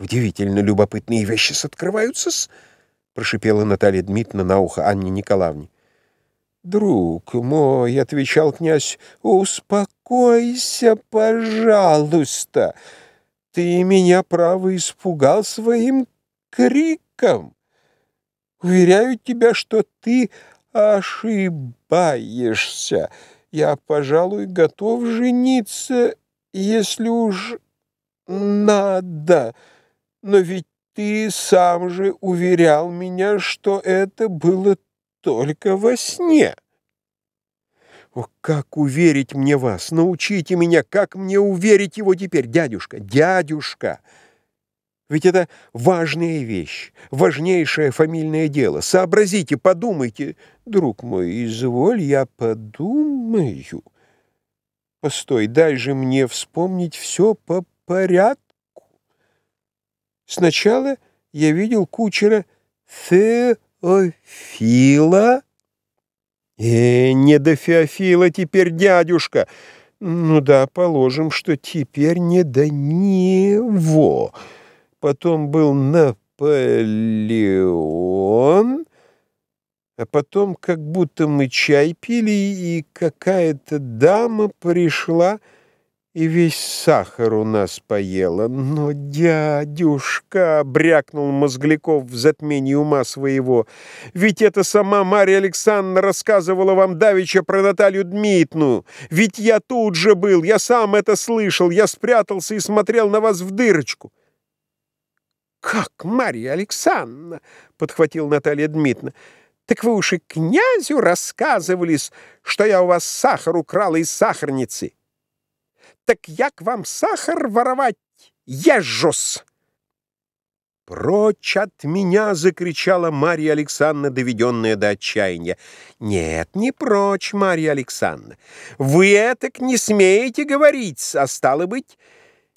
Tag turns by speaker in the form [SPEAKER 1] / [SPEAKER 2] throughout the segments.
[SPEAKER 1] Удивительно любопытные вещи открываются-с, прошипела Наталья Дмитриевна на ухо Анне Николаевне. «Друг мой», — отвечал князь, — «успокойся, пожалуйста. Ты меня, право, испугал своим криком. Уверяю тебя, что ты ошибаешься. Я, пожалуй, готов жениться, если уж надо. Но ведь ты сам же уверял меня, что это было только во сне. О, как уверить мне вас? Научите меня, как мне уверить его теперь, дядюшка, дядюшка! Ведь это важная вещь, важнейшее фамильное дело. Сообразите, подумайте. Друг мой, изволь, я подумаю. Постой, дай же мне вспомнить все по порядку. Сначала я видел кучера Феофила. Э, не до Феофила теперь, дядюшка. Ну да, положим, что теперь не до него. Потом был Наполеон, а потом как будто мы чай пили, и какая-то дама пришла и весь сахар у нас поела. Но, дядюшка, — брякнул Мозгляков в затмении ума своего, — ведь это сама Марья Александровна рассказывала вам давеча про Наталью Дмитну. Ведь я тут же был, я сам это слышал, я спрятался и смотрел на вас в дырочку. «Как, Марья Александровна?» — подхватил Наталья Дмитриевна. «Так вы уж и князю рассказывались, что я у вас сахар украла из сахарницы». Так як вам сахар воровать езжус? «Прочь от меня!» — закричала Марья Александровна, доведенная до отчаяния. «Нет, не прочь, Марья Александровна. Вы этак не смеете говорить, а стало быть,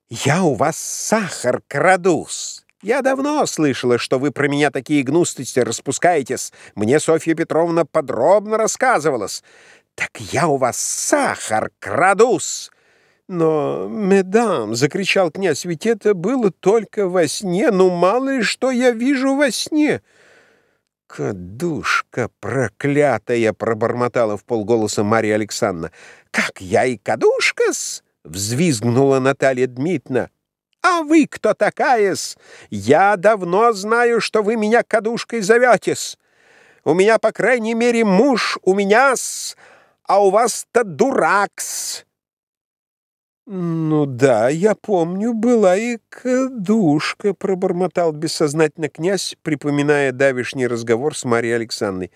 [SPEAKER 1] я у вас сахар крадус. Я давно слышала, что вы про меня такие гнустости распускаетесь. Мне Софья Петровна подробно рассказывалась. Так я у вас сахар крадус!» «Но, медам!» — закричал князь, — «ведь это было только во сне, ну мало ли что я вижу во сне!» «Кадушка проклятая!» — пробормотала в полголоса Марья Александровна. «Как я и кадушка-с!» — взвизгнула Наталья Дмитриевна. «А вы кто такая-с? Я давно знаю, что вы меня кадушкой зоветесь. У меня, по крайней мере, муж у меня-с, а у вас-то дурак-с!» «Ну да, я помню, была и кадушка», — пробормотал бессознательно князь, припоминая давишний разговор с Марьей Александровной.